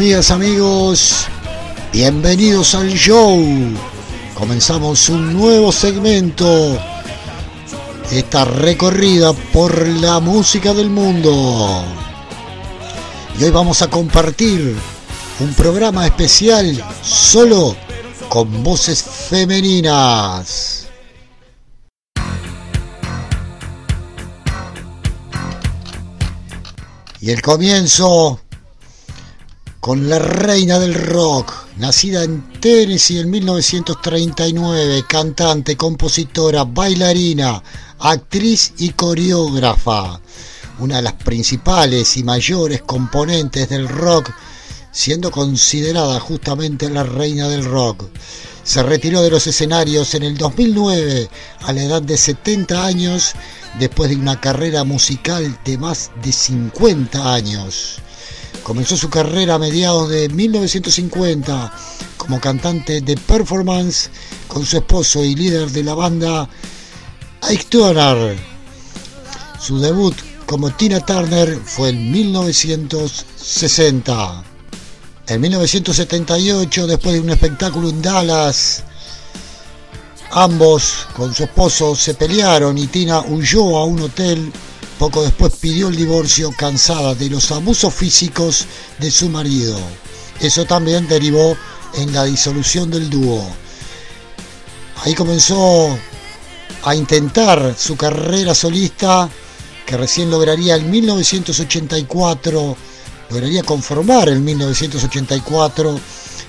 Amigas, amigos, bienvenidos al show. Comenzamos un nuevo segmento. Esta recorrida por la música del mundo. Y hoy vamos a compartir un programa especial solo con voces femeninas. Y el comienzo con la reina del rock, nacida en Tennessee en 1939, cantante, compositora, bailarina, actriz y coreógrafa, una de las principales y mayores componentes del rock, siendo considerada justamente la reina del rock. Se retiró de los escenarios en el 2009 a la edad de 70 años después de una carrera musical de más de 50 años. Comenzó su carrera a mediados de 1950 como cantante de performance con su esposo y líder de la banda Ike Turner. Su debut como Tina Turner fue en 1960. En 1978, después de un espectáculo en Dallas, ambos con su esposo se pelearon y Tina huyó a un hotel. Poco después pidió el divorcio cansada de los abusos físicos de su marido. Eso también derivó en la disolución del dúo. Ahí comenzó a intentar su carrera solista que recién lograría en 1984, lograría conformar en 1984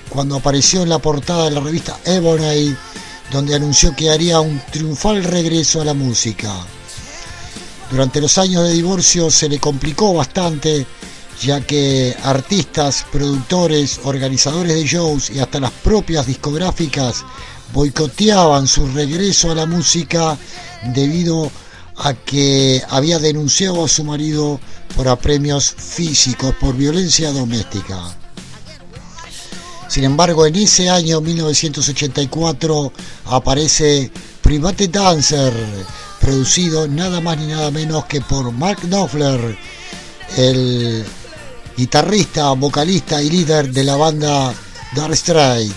cuando apareció en la portada de la revista Ebony donde anunció que haría un triunfal regreso a la música. Durante los años de divorcio se le complicó bastante, ya que artistas, productores, organizadores de shows y hasta las propias discográficas boicoteaban su regreso a la música debido a que había denunciado a su marido por apremios físicos, por violencia doméstica. Sin embargo, en ese año 1984 aparece Private Dancer, producido nada más ni nada menos que por Mark Knopfler, el guitarrista, vocalista y líder de la banda Dark Stride.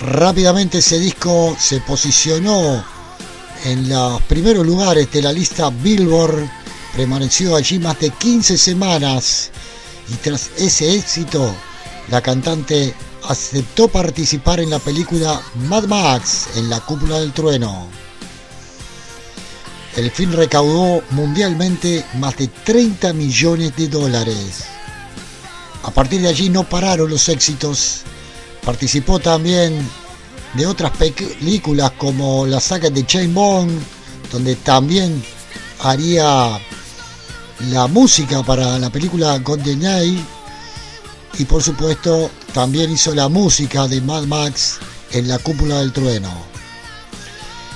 Rápidamente ese disco se posicionó en los primeros lugares de la lista Billboard, permaneció allí más de 15 semanas y tras ese éxito la cantante aceptó participar en la película Mad Max en la cúpula del trueno. El film recaudó mundialmente más de 30 millones de dólares. A partir de allí no pararon los éxitos. Participó también de otras películas como la saga de Chain Bond, donde también haría la música para la película Golden y por supuesto también hizo la música de Mad Max en la cúpula del trueno.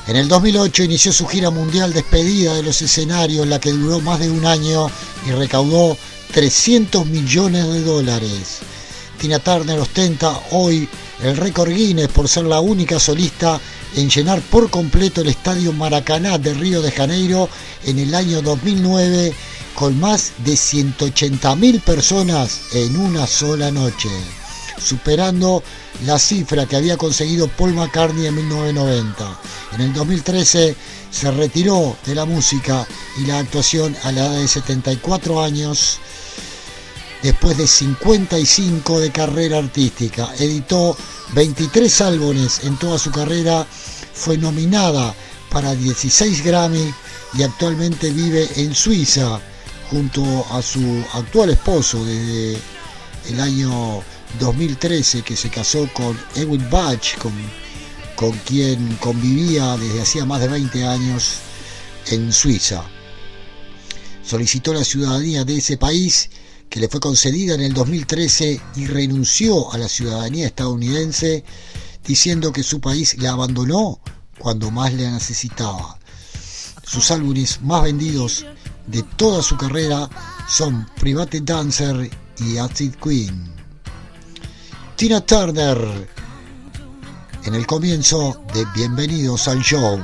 En el 2008 inició su gira mundial despedida de los escenarios, la que duró más de un año y recaudó 300 millones de dólares. Tina Turner ostenta hoy el récord Guinness por ser la única solista en llenar por completo el estadio Maracaná de Río de Janeiro en el año 2009 con más de 180.000 personas en una sola noche, superando la cifra que había conseguido Paul McCartney en 1990. En el 2013 se retiró de la música y la actuación a la edad de 74 años, después de 55 de carrera artística. Editó 23 álbumes en toda su carrera, fue nominada para 16 Grammy y actualmente vive en Suiza junto a su actual esposo desde el año 2013 que se casó con Edwin Bach, con, con quien convivía desde hacía más de 20 años en Suiza. Solicitó la ciudadanía de ese país que le fue concedida en el 2013 y renunció a la ciudadanía estadounidense diciendo que su país la abandonó cuando más le necesitaba. Sus álbumes más vendidos de toda su carrera son Private Dancer y Acid Queen. Tina Turner en el comienzo de Bienvenidos al Show.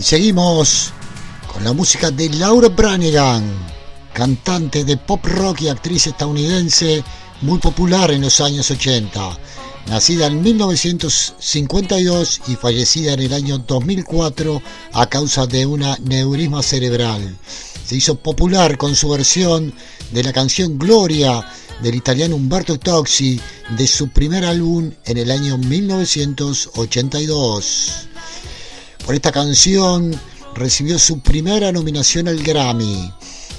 Seguimos con la música de Laura Branigan, cantante de pop rock y actriz estadounidense muy popular en los años 80. Nacida en 1952 y fallecida en el año 2004 a causa de una neurisma cerebral. Se hizo popular con su versión de la canción Gloria del italiano Umberto Toxi de su primer álbum en el año 1982. Por esta canción recibió su primera nominación al Grammy.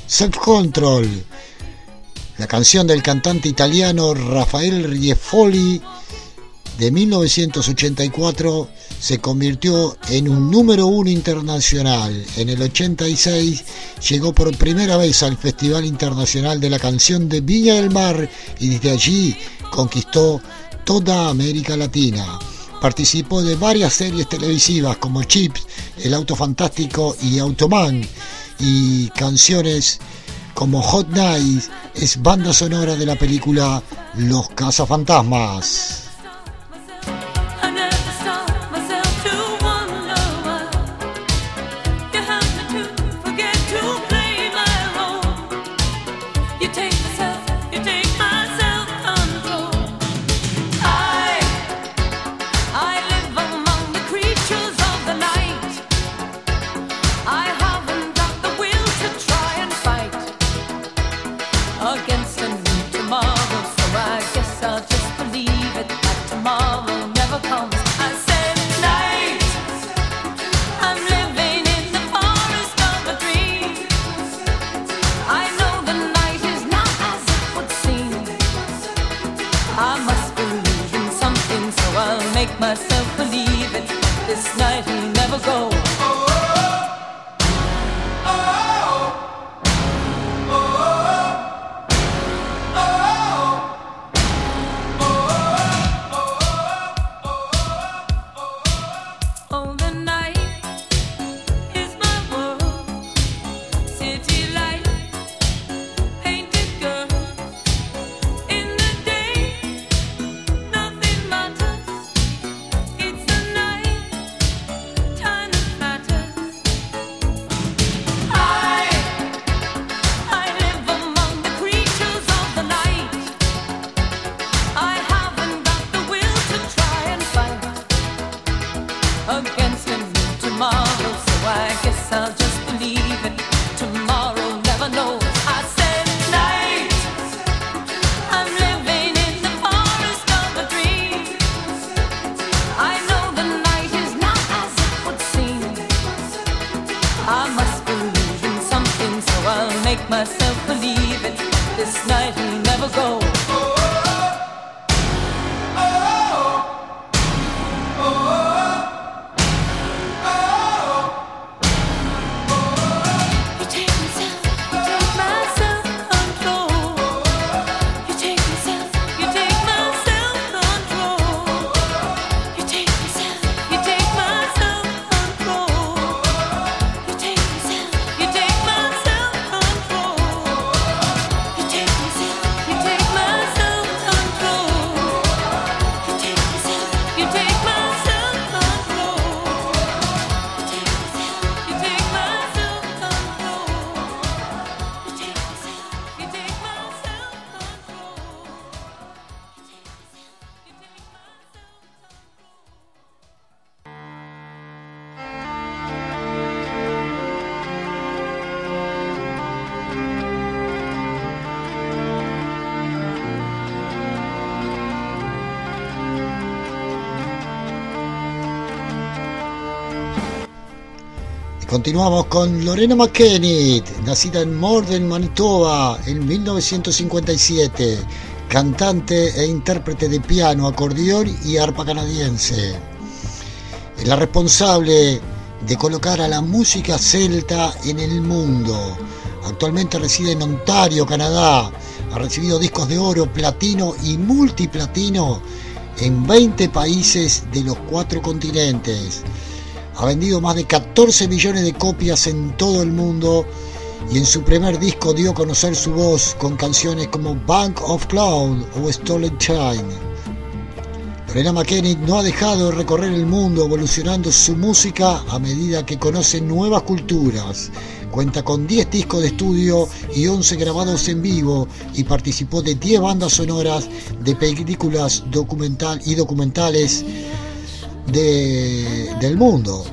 Self Control, la canción del cantante italiano Rafael Riefoli de 1984 se convirtió en un número uno internacional. En el 86 llegó por primera vez al Festival Internacional de la Canción de Viña del Mar y desde allí conquistó toda América Latina. Participó de varias series televisivas como Chips, El Auto Fantástico y Automan y canciones como Hot Night es banda sonora de la película Los Cazafantasmas. Continuamos con Lorena McKennitt, nacida en Morden, Manitoba, en 1957, cantante e intérprete de piano, acordeón y arpa canadiense. Es la responsable de colocar a la música celta en el mundo. Actualmente reside en Ontario, Canadá. Ha recibido discos de oro, platino y multiplatino en 20 países de los cuatro continentes ha vendido más de 14 millones de copias en todo el mundo y en su primer disco dio a conocer su voz con canciones como Bank of Cloud o Stolen Time. Lorena McKenny no ha dejado de recorrer el mundo evolucionando su música a medida que conoce nuevas culturas. Cuenta con 10 discos de estudio y 11 grabados en vivo y participó de 10 bandas sonoras de películas documental y documentales del mundo.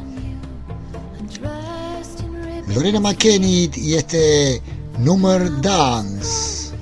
Lorena McKenny y este Number Dance.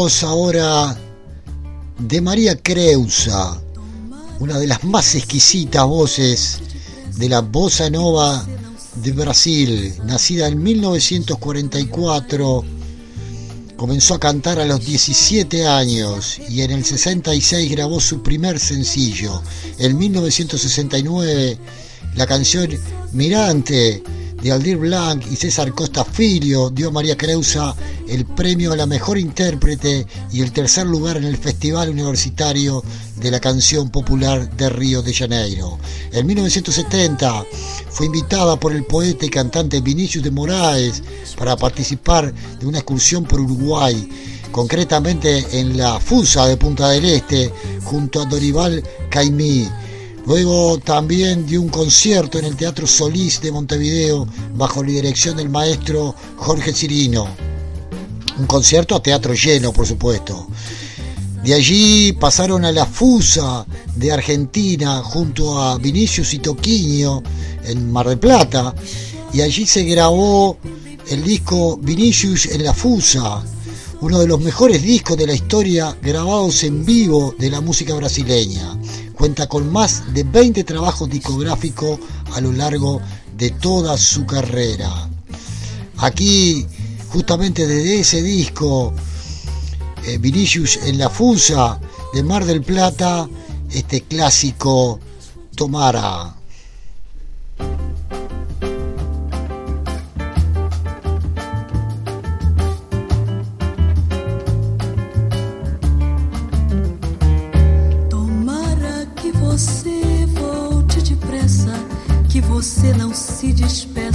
La voz ahora de María Creusa, una de las más exquisitas voces de la bossa nova de Brasil, nacida en 1944, comenzó a cantar a los 17 años y en el 66 grabó su primer sencillo. En 1969 la canción Mirante de Aldir Blanc y César Costa Filio dio a María Creusa el premio a la mejor intérprete y el tercer lugar en el Festival Universitario de la Canción Popular de Río de Janeiro. En 1970 fue invitada por el poeta y cantante Vinicius de Moraes para participar de una excursión por Uruguay, concretamente en la Fusa de Punta del Este, junto a Dorival Caimí Luego también dio un concierto en el Teatro Solís de Montevideo bajo la dirección del maestro Jorge Cirino. Un concierto a teatro lleno, por supuesto. De allí pasaron a la Fusa de Argentina junto a Vinicius y Toquiño en Mar del Plata y allí se grabó el disco Vinicius en la Fusa, uno de los mejores discos de la historia grabados en vivo de la música brasileña. Cuenta con más de 20 trabajos discográficos a lo largo de toda su carrera. Aquí, justamente desde ese disco, eh, en la Fusa de Mar del Plata, este clásico Tomara. desperta.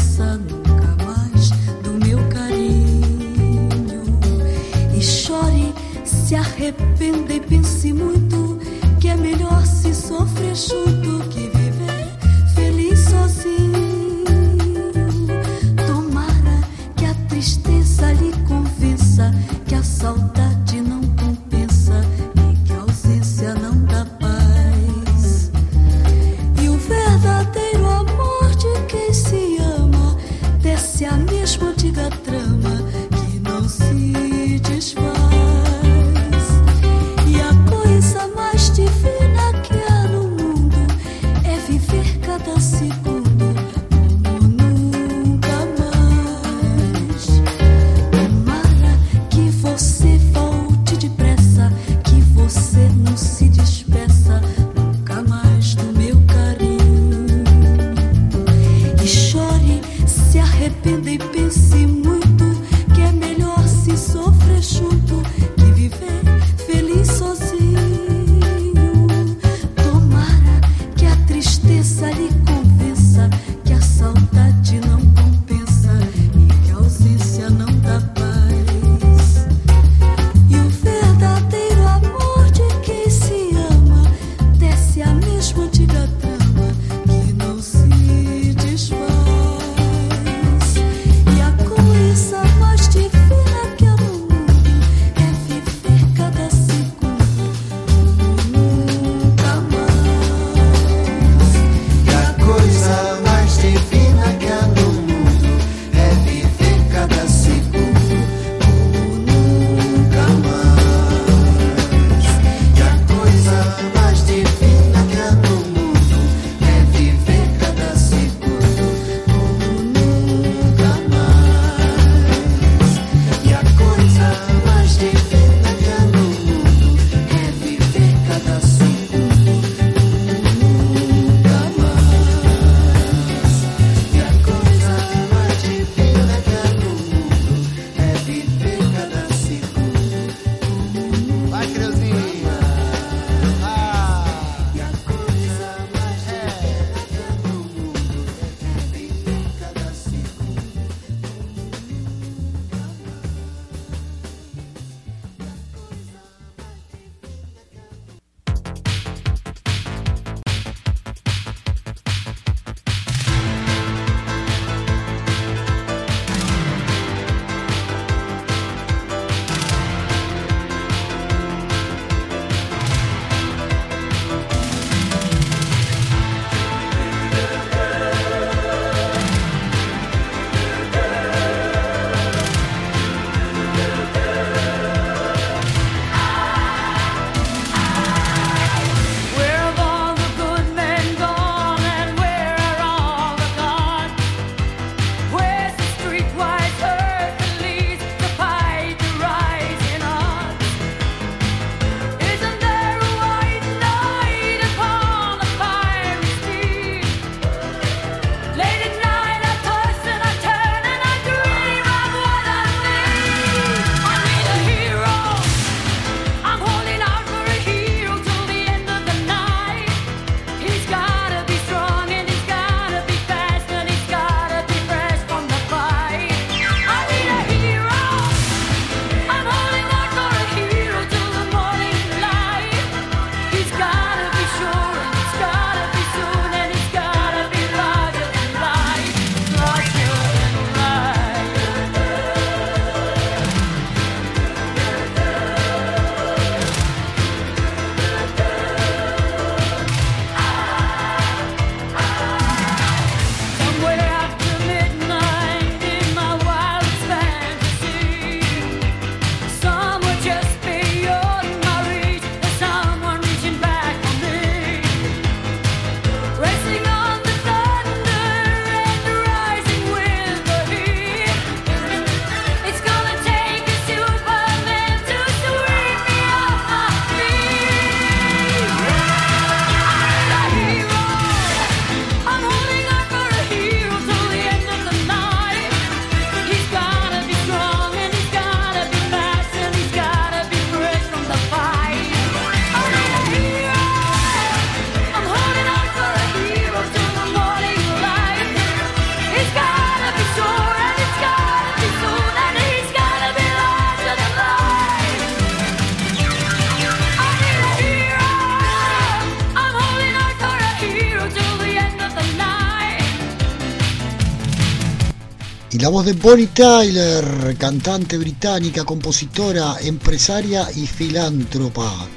La voz de Bonnie Tyler, cantante británica, compositora, empresaria y filántropa,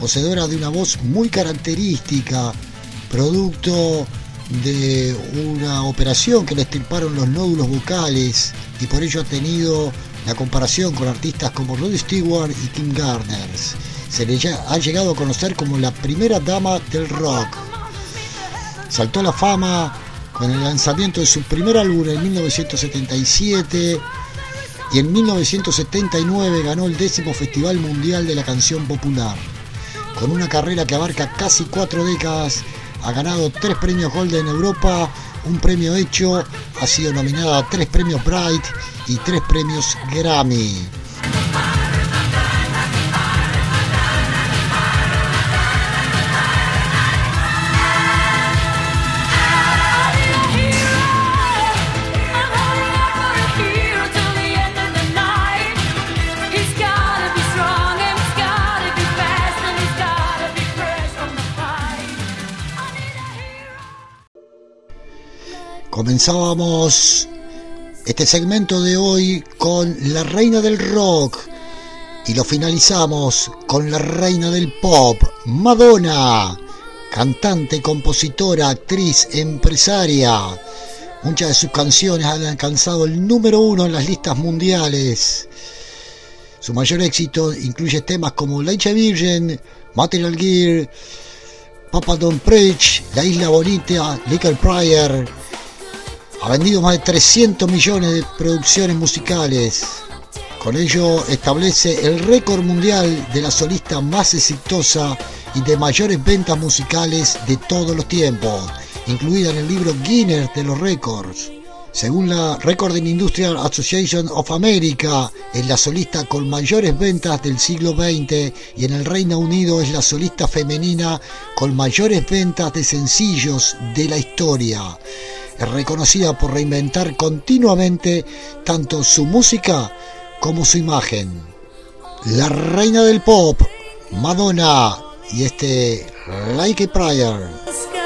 poseedora de una voz muy característica, producto de una operación que le estirparon los nódulos vocales y por ello ha tenido la comparación con artistas como Rod Stewart y Kim Gardner. Se le ha llegado a conocer como la primera dama del rock. Saltó a la fama con el lanzamiento de su primer álbum en 1977 y en 1979 ganó el décimo Festival Mundial de la Canción Popular. Con una carrera que abarca casi cuatro décadas, ha ganado tres premios Golden en Europa, un premio hecho, ha sido nominada a tres premios Bright y tres premios Grammy. Comenzábamos este segmento de hoy con la reina del rock y lo finalizamos con la reina del pop, Madonna, cantante, compositora, actriz, empresaria. Muchas de sus canciones han alcanzado el número uno en las listas mundiales. Su mayor éxito incluye temas como La Hecha Virgen, Material Gear, Papa Don't Preach, La Isla Bonita, Liquor Pryor, ha vendido más de 300 millones de producciones musicales. Con ello establece el récord mundial de la solista más exitosa y de mayores ventas musicales de todos los tiempos, incluida en el libro Guinness de los récords. Según la Recording Industrial Association of America, es la solista con mayores ventas del siglo XX y en el Reino Unido es la solista femenina con mayores ventas de sencillos de la historia es reconocida por reinventar continuamente tanto su música como su imagen. La reina del pop, Madonna, y este Like a.